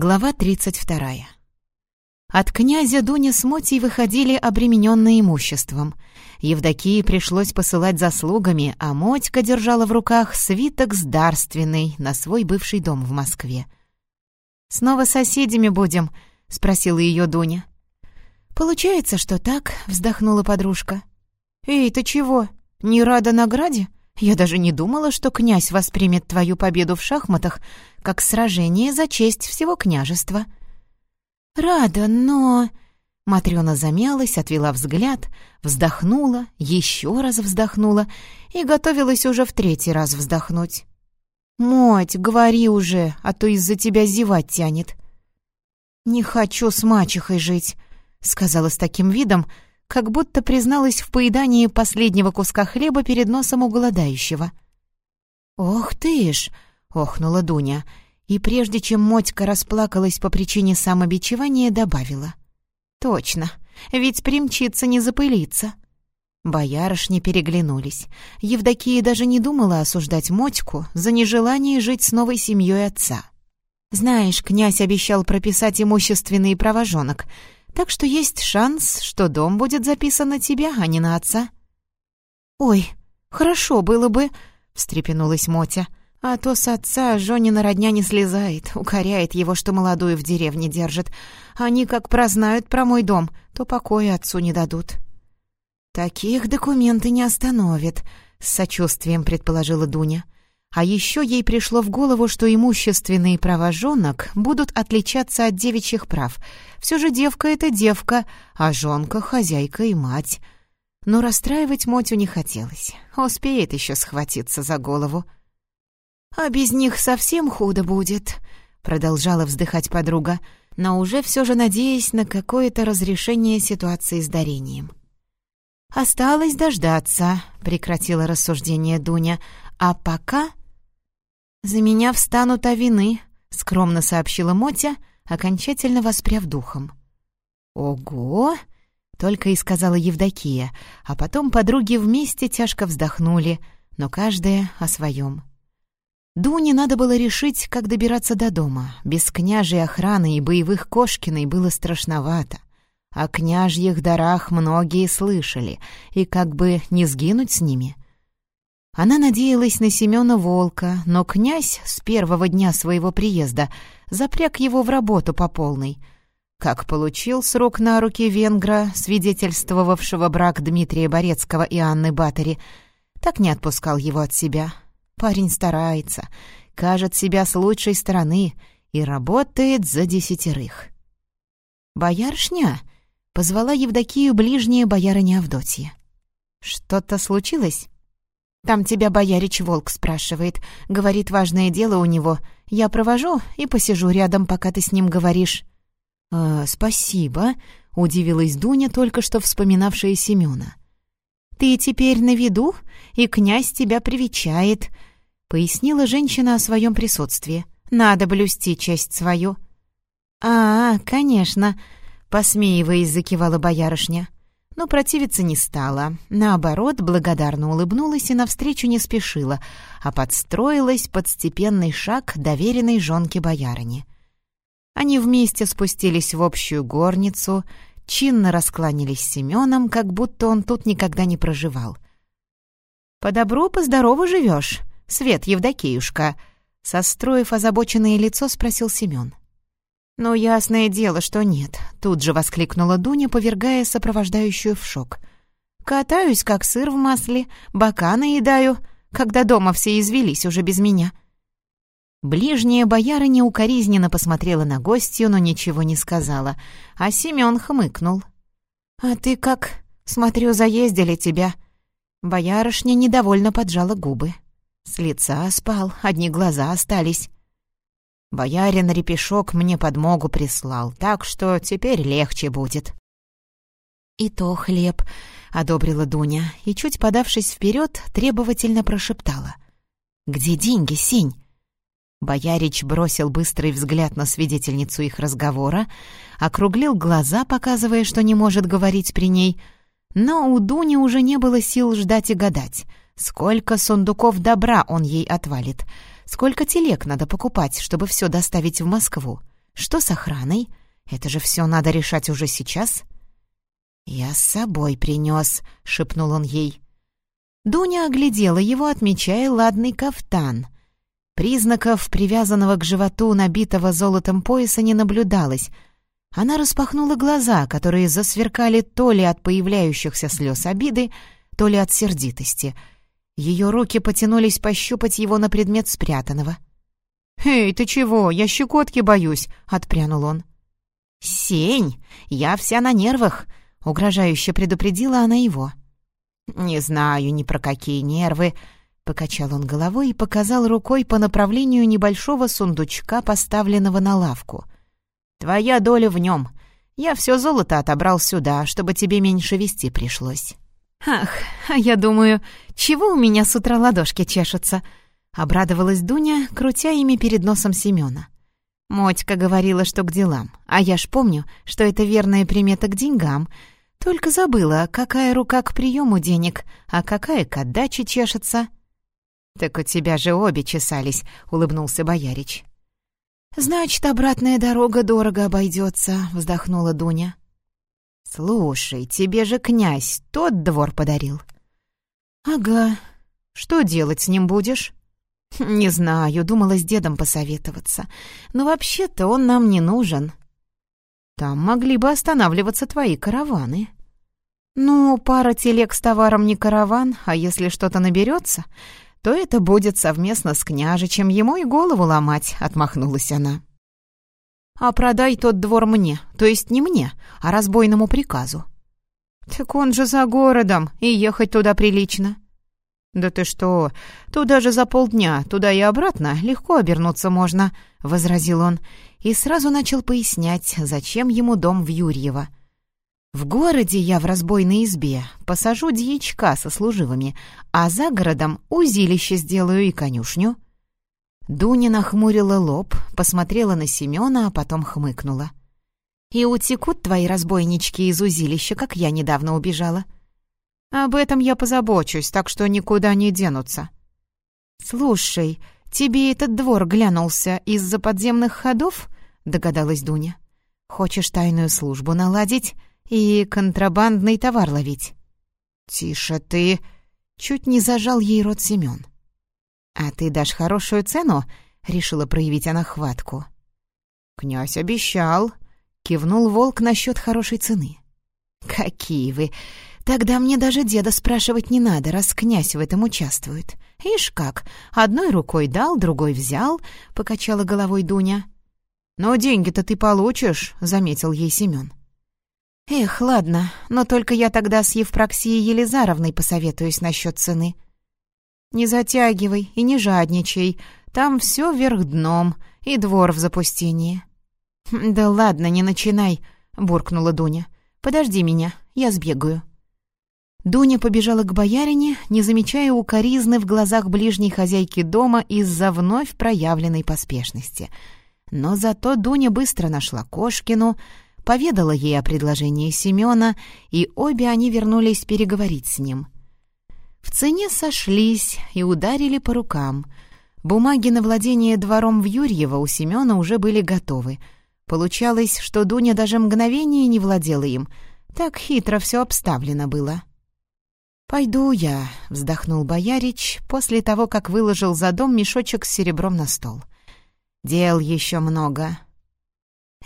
Глава 32. От князя Дуня с Мотей выходили обремененные имуществом. Евдокии пришлось посылать заслугами, а Мотька держала в руках свиток с дарственной на свой бывший дом в Москве. «Снова соседями будем?» — спросила ее Дуня. «Получается, что так», — вздохнула подружка. «Эй, ты чего? Не рада награде? Я даже не думала, что князь воспримет твою победу в шахматах как сражение за честь всего княжества». «Рада, но...» Матрёна замялась, отвела взгляд, вздохнула, еще раз вздохнула и готовилась уже в третий раз вздохнуть. «Моть, говори уже, а то из-за тебя зевать тянет». «Не хочу с мачехой жить», — сказала с таким видом, как будто призналась в поедании последнего куска хлеба перед носом у голодающего. «Ох ты ж!» — охнула Дуня, и прежде чем Мотька расплакалась по причине самобичевания, добавила. «Точно, ведь примчиться не запылиться». Боярышни переглянулись. Евдокия даже не думала осуждать Мотьку за нежелание жить с новой семьей отца. «Знаешь, князь обещал прописать имущественные права жонок, так что есть шанс, что дом будет записан на тебя, а не на отца». «Ой, хорошо было бы», — встрепенулась Мотя. «А то с отца Жонина родня не слезает, укоряет его, что молодую в деревне держит. Они как прознают про мой дом, то покоя отцу не дадут». «Таких документы не остановят», — с сочувствием предположила Дуня. А еще ей пришло в голову, что имущественные права жонок будут отличаться от девичьих прав. Все же девка — это девка, а жонка — хозяйка и мать. Но расстраивать Мотю не хотелось. Успеет еще схватиться за голову. «А без них совсем худо будет», — продолжала вздыхать подруга, но уже все же надеясь на какое-то разрешение ситуации с дарением. «Осталось дождаться», — прекратила рассуждение Дуня. «А пока «За меня встанут вины», — скромно сообщила Мотя, окончательно воспряв духом. «Ого!» — только и сказала Евдокия, а потом подруги вместе тяжко вздохнули, но каждая о своем. Дуне надо было решить, как добираться до дома. Без княжей охраны и боевых Кошкиной было страшновато. О княжьих дарах многие слышали, и как бы не сгинуть с ними — она надеялась на Семена Волка, но князь с первого дня своего приезда запряг его в работу по полной. Как получил срок на руки венгра, свидетельствовавшего брак Дмитрия Борецкого и Анны Батори, так не отпускал его от себя. Парень старается, кажет себя с лучшей стороны и работает за десятерых. «Боярышня?» — позвала Евдокию ближняя боярыня Авдотья. «Что-то случилось?» Там тебя боярич Волк спрашивает. Говорит, важное дело у него. Я провожу и посижу рядом, пока ты с ним говоришь». «А, спасибо», — удивилась Дуня, только что вспоминавшая Семёна. «Ты теперь на виду, и князь тебя привечает», — пояснила женщина о своем присутствии. «Надо блюсти честь свою». «А, конечно», — посмеиваясь, закивала боярышня но противиться не стала. Наоборот, благодарно улыбнулась и навстречу не спешила, а подстроилась под степенный шаг доверенной жонки боярыни. Они вместе спустились в общую горницу, чинно раскланялись с Семеном, как будто он тут никогда не проживал. «По добру, по здорову живешь, Свет Евдокеюшка?» Состроив озабоченное лицо, спросил Семен. «Ну, ясное дело, что нет», — тут же воскликнула Дуня, повергая сопровождающую в шок. «Катаюсь, как сыр в масле, бока наедаю, когда дома все извелись уже без меня». Ближняя боярыня укоризненно посмотрела на гостью, но ничего не сказала, а Семён хмыкнул. «А ты как? Смотрю, заездили тебя». Боярышня недовольно поджала губы. С лица спал, одни глаза остались. Боярин Репешок мне подмогу прислал, так что теперь легче будет». «И то хлеб», — одобрила Дуня, и, чуть подавшись вперед, требовательно прошептала. «Где деньги, Сень?» Боярич бросил быстрый взгляд на свидетельницу их разговора, округлил глаза, показывая, что не может говорить при ней, но у Дуни уже не было сил ждать и гадать, сколько сундуков добра он ей отвалит — Сколько телег надо покупать, чтобы все доставить в Москву? Что с охраной? Это же все надо решать уже сейчас. «Я с собой принес», — шепнул он ей. Дуня оглядела его, отмечая ладный кафтан. Признаков привязанного к животу набитого золотом пояса не наблюдалось. Она распахнула глаза, которые засверкали то ли от появляющихся слез обиды, то ли от сердитости. Ее руки потянулись пощупать его на предмет спрятанного. «Эй, ты чего? Я щекотки боюсь!» — отпрянул он. «Сень, я вся на нервах!» — угрожающе предупредила она его. «Не знаю ни про какие нервы», — покачал он головой и показал рукой по направлению небольшого сундучка, поставленного на лавку. «Твоя доля в нем. Я все золото отобрал сюда, чтобы тебе меньше вести пришлось». «Ах, а я думаю, чего у меня с утра ладошки чешутся?» — обрадовалась Дуня, крутя ими перед носом Семёна. Мотька говорила, что к делам, а я ж помню, что это верная примета к деньгам. Только забыла, какая рука к приему денег, а какая к отдаче чешется. «Так у тебя же обе чесались», — улыбнулся Боярич. «Значит, обратная дорога дорого обойдется», — вздохнула Дуня. «Слушай, тебе же князь тот двор подарил». «Ага. Что делать с ним будешь?» «Не знаю, думала с дедом посоветоваться. Но вообще-то он нам не нужен». «Там могли бы останавливаться твои караваны». «Ну, пара телег с товаром не караван, а если что-то наберется, то это будет совместно с княжичем ему и голову ломать», — отмахнулась она. «А продай тот двор мне, то есть не мне, а разбойному приказу». «Так он же за городом, и ехать туда прилично». «Да ты что? Туда же за полдня, туда и обратно, легко обернуться можно», — возразил он, и сразу начал пояснять, зачем ему дом в Юрьево. «В городе я в разбойной избе посажу дьячка со служивыми, а за городом узилище сделаю и конюшню». Дуня нахмурила лоб, посмотрела на Семёна, а потом хмыкнула. «И утекут твои разбойнички из узилища, как я недавно убежала». Об этом я позабочусь, так что никуда не денутся. Слушай, тебе этот двор глянулся из-за подземных ходов? Догадалась Дуня. Хочешь тайную службу наладить и контрабандный товар ловить? Тише ты! Чуть не зажал ей рот Семён. А ты дашь хорошую цену? Решила проявить она хватку. «Князь обещал», — кивнул волк насчет хорошей цены. «Какие вы! Тогда мне даже деда спрашивать не надо, раз князь в этом участвует. Ишь как, одной рукой дал, другой взял, — покачала головой Дуня. «Но деньги-то ты получишь», — заметил ей Семен. «Эх, ладно, но только я тогда с Евпроксией Елизаровной посоветуюсь насчет цены». «Не затягивай и не жадничай, там все вверх дном, и двор в запустении». «Да ладно, не начинай», — буркнула Дуня. «Подожди меня, я сбегаю». Дуня побежала к боярине, не замечая укоризны в глазах ближней хозяйки дома из-за вновь проявленной поспешности. Но зато Дуня быстро нашла Кошкину, поведала ей о предложении Семёна, и обе они вернулись переговорить с ним. В цене сошлись и ударили по рукам. Бумаги на владение двором в Юрьево у Семёна уже были готовы. Получалось, что Дуня даже мгновение не владела им. Так хитро все обставлено было. «Пойду я», — вздохнул Боярич после того, как выложил за дом мешочек с серебром на стол. «Дел еще много».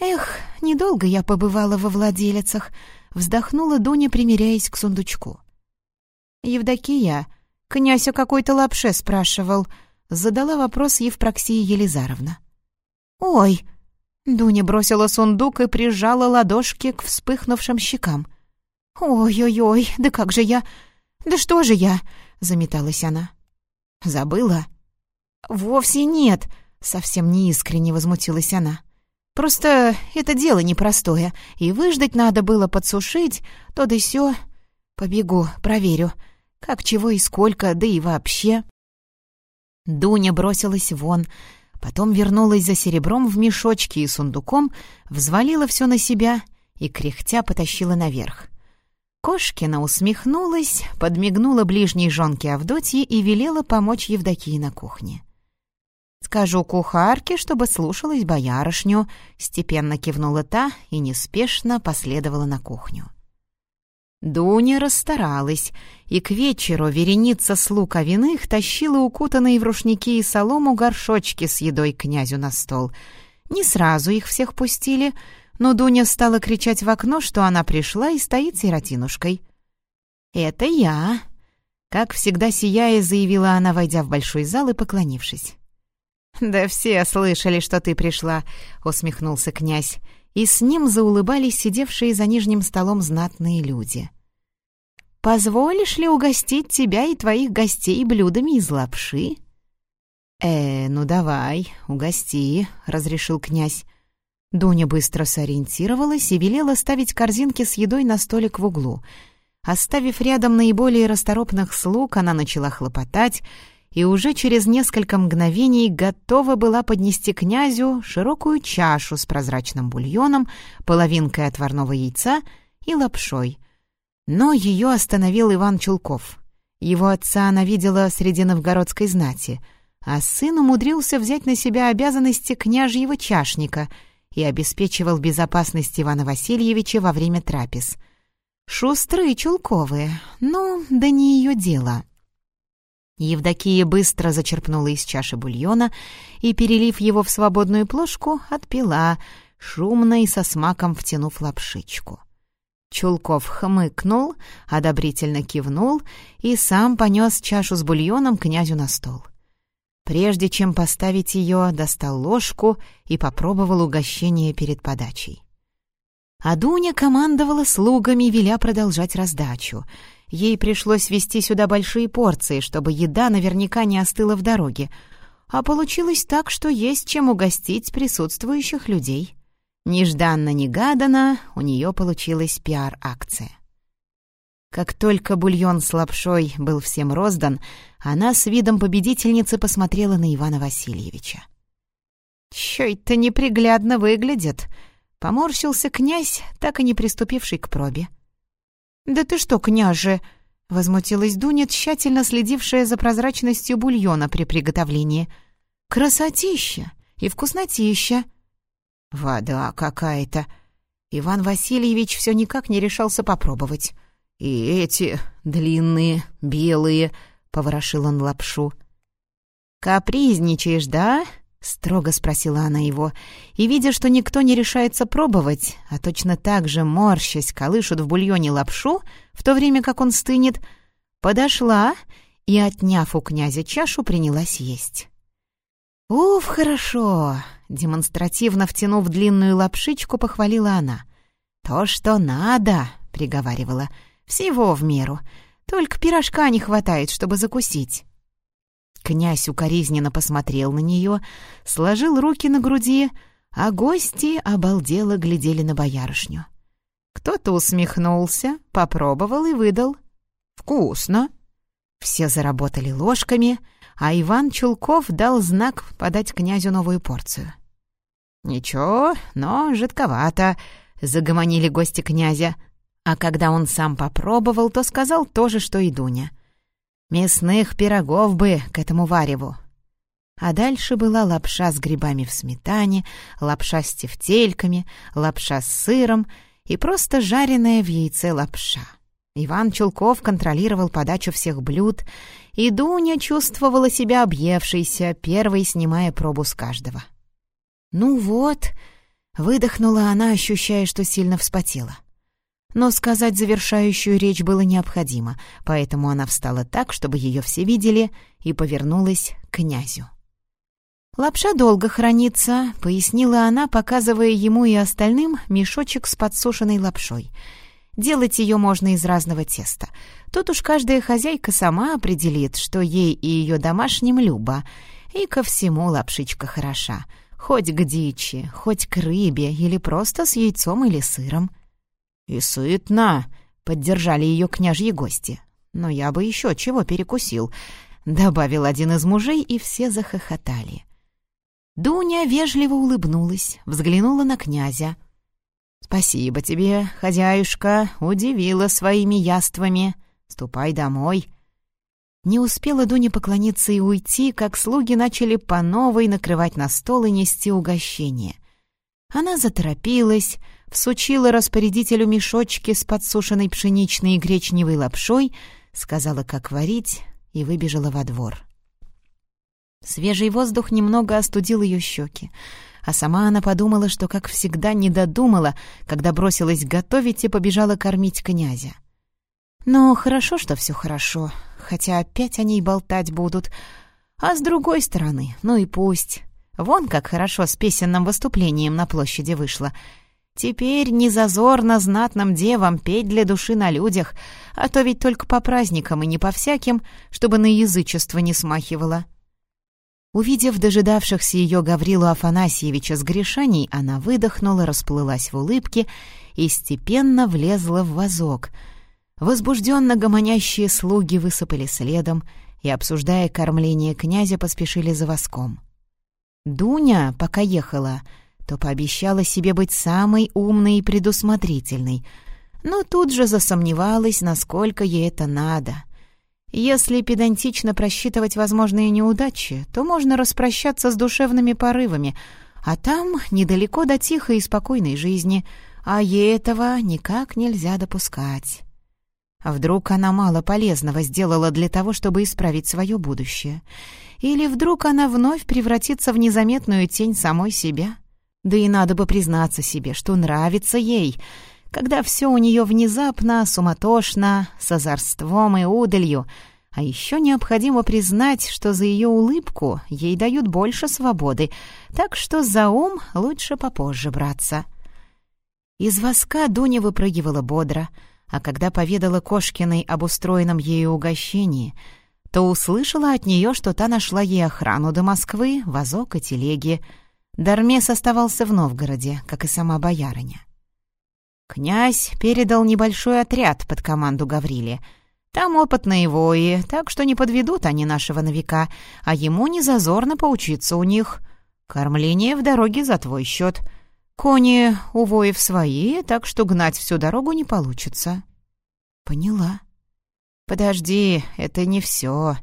«Эх, недолго я побывала во владелицах», — вздохнула Дуня, примиряясь к сундучку. «Евдокия, князь о какой-то лапше спрашивал», — задала вопрос Евпроксия Елизаровна. «Ой!» — Дуня бросила сундук и прижала ладошки к вспыхнувшим щекам. «Ой-ой-ой, да как же я...» «Да что же я?» — заметалась она. «Забыла?» «Вовсе нет», — совсем неискренне возмутилась она. «Просто это дело непростое, и выждать надо было подсушить, то да сё. Побегу, проверю, как, чего и сколько, да и вообще». Дуня бросилась вон, потом вернулась за серебром в мешочке и сундуком, взвалила все на себя и, кряхтя, потащила наверх. Кошкина усмехнулась, подмигнула ближней жонке Авдотье и велела помочь Евдокии на кухне. «Скажу кухарке, чтобы слушалась боярышню», — степенно кивнула та и неспешно последовала на кухню. Дуня расстаралась, и к вечеру вереница слуг овиных тащила укутанные в рушники и солому горшочки с едой князю на стол. Не сразу их всех пустили, но Дуня стала кричать в окно, что она пришла и стоит сиротинушкой. «Это я», — как всегда сияя, заявила она, войдя в большой зал и поклонившись. «Да все слышали, что ты пришла», — усмехнулся князь и с ним заулыбались сидевшие за нижним столом знатные люди. «Позволишь ли угостить тебя и твоих гостей блюдами из лапши?» «Э, ну давай, угости», — разрешил князь. Дуня быстро сориентировалась и велела ставить корзинки с едой на столик в углу. Оставив рядом наиболее расторопных слуг, она начала хлопотать — и уже через несколько мгновений готова была поднести князю широкую чашу с прозрачным бульоном, половинкой отварного яйца и лапшой. Но ее остановил Иван Чулков. Его отца она видела среди новгородской знати, а сын умудрился взять на себя обязанности княжьего чашника и обеспечивал безопасность Ивана Васильевича во время трапез. Шустрые Чулковые, ну, да не ее дело. Евдокия быстро зачерпнула из чаши бульона и, перелив его в свободную плошку, отпила, шумно и со смаком втянув лапшичку. Чулков хмыкнул, одобрительно кивнул и сам понес чашу с бульоном князю на стол. Прежде чем поставить ее, достал ложку и попробовал угощение перед подачей. А Дуня командовала слугами, веля продолжать раздачу — Ей пришлось везти сюда большие порции, чтобы еда наверняка не остыла в дороге. А получилось так, что есть чем угостить присутствующих людей. Нежданно-негаданно у нее получилась пиар-акция. Как только бульон с лапшой был всем роздан, она с видом победительницы посмотрела на Ивана Васильевича. «Чё это неприглядно выглядит?» — поморщился князь, так и не приступивший к пробе. «Да ты что, княже!» — возмутилась Дуня, тщательно следившая за прозрачностью бульона при приготовлении. «Красотища и вкуснотища!» «Вода какая-то!» Иван Васильевич все никак не решался попробовать. «И эти длинные, белые!» — поворошил он лапшу. «Капризничаешь, да?» — строго спросила она его, и, видя, что никто не решается пробовать, а точно так же, морщась, колышут в бульоне лапшу, в то время как он стынет, подошла и, отняв у князя чашу, принялась есть. «Уф, хорошо!» — демонстративно втянув длинную лапшичку, похвалила она. «То, что надо!» — приговаривала. «Всего в меру. Только пирожка не хватает, чтобы закусить». Князь укоризненно посмотрел на нее, сложил руки на груди, а гости обалдело глядели на боярышню. Кто-то усмехнулся, попробовал и выдал. «Вкусно!» Все заработали ложками, а Иван Чулков дал знак подать князю новую порцию. «Ничего, но жидковато», — загомонили гости князя. А когда он сам попробовал, то сказал то же, что и Дуня — Мясных пирогов бы к этому вареву. А дальше была лапша с грибами в сметане, лапша с тефтельками, лапша с сыром и просто жареная в яйце лапша. Иван Чулков контролировал подачу всех блюд, и Дуня чувствовала себя объевшейся, первой снимая пробу с каждого. «Ну вот», — выдохнула она, ощущая, что сильно вспотела. Но сказать завершающую речь было необходимо, поэтому она встала так, чтобы ее все видели, и повернулась к князю. «Лапша долго хранится», — пояснила она, показывая ему и остальным мешочек с подсушенной лапшой. «Делать ее можно из разного теста. Тут уж каждая хозяйка сама определит, что ей и ее домашним любо. И ко всему лапшичка хороша. Хоть к дичи, хоть к рыбе или просто с яйцом или сыром». «И сытно!» — поддержали ее княжьи гости. «Но я бы еще чего перекусил», — добавил один из мужей, и все захохотали. Дуня вежливо улыбнулась, взглянула на князя. «Спасибо тебе, хозяюшка, удивила своими яствами. Ступай домой». Не успела Дуня поклониться и уйти, как слуги начали по новой накрывать на стол и нести угощение. Она заторопилась, всучила распорядителю мешочки с подсушенной пшеничной и гречневой лапшой, сказала, как варить, и выбежала во двор. Свежий воздух немного остудил ее щеки, а сама она подумала, что, как всегда, не додумала, когда бросилась готовить и побежала кормить князя. Но хорошо, что все хорошо, хотя опять о ней болтать будут. А с другой стороны, ну и пусть. Вон как хорошо с песенным выступлением на площади вышло. Теперь не зазорно знатным девам петь для души на людях, а то ведь только по праздникам и не по всяким, чтобы на язычество не смахивало. Увидев дожидавшихся ее Гаврилу Афанасьевича с грешаний, она выдохнула, расплылась в улыбке и степенно влезла в вазок — Возбужденно гомонящие слуги высыпали следом и, обсуждая кормление князя, поспешили за воском. Дуня, пока ехала, то пообещала себе быть самой умной и предусмотрительной, но тут же засомневалась, насколько ей это надо. Если педантично просчитывать возможные неудачи, то можно распрощаться с душевными порывами, а там недалеко до тихой и спокойной жизни, а ей этого никак нельзя допускать. А вдруг она мало полезного сделала для того, чтобы исправить свое будущее? Или вдруг она вновь превратится в незаметную тень самой себя? Да и надо бы признаться себе, что нравится ей, когда все у нее внезапно, суматошно, с озорством и удалью, а еще необходимо признать, что за ее улыбку ей дают больше свободы, так что за ум лучше попозже браться. Из воска Дуня выпрыгивала бодро — а когда поведала Кошкиной об устроенном ею угощении, то услышала от нее, что та нашла ей охрану до Москвы, вазок и телеги. Дармес оставался в Новгороде, как и сама боярыня. Князь передал небольшой отряд под команду Гавриле. Там опытные вои, так что не подведут они нашего новика, а ему не зазорно поучиться у них. Кормление в дороге за твой счет — Кони у воев свои, так что гнать всю дорогу не получится». «Поняла». «Подожди, это не все.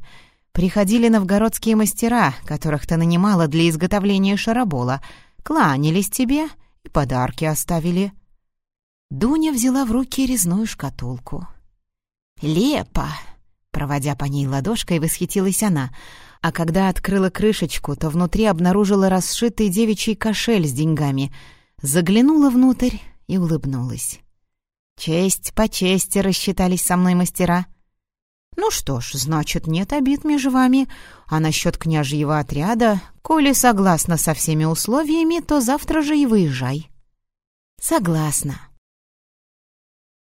Приходили новгородские мастера, которых ты нанимала для изготовления шарабола, кланялись тебе и подарки оставили». Дуня взяла в руки резную шкатулку. «Лепо!» Проводя по ней ладошкой, восхитилась она, а когда открыла крышечку, то внутри обнаружила расшитый девичий кошель с деньгами — заглянула внутрь и улыбнулась. «Честь по чести рассчитались со мной мастера». «Ну что ж, значит, нет обид между вами. А насчет княжьего отряда, коли согласна со всеми условиями, то завтра же и выезжай». «Согласна»,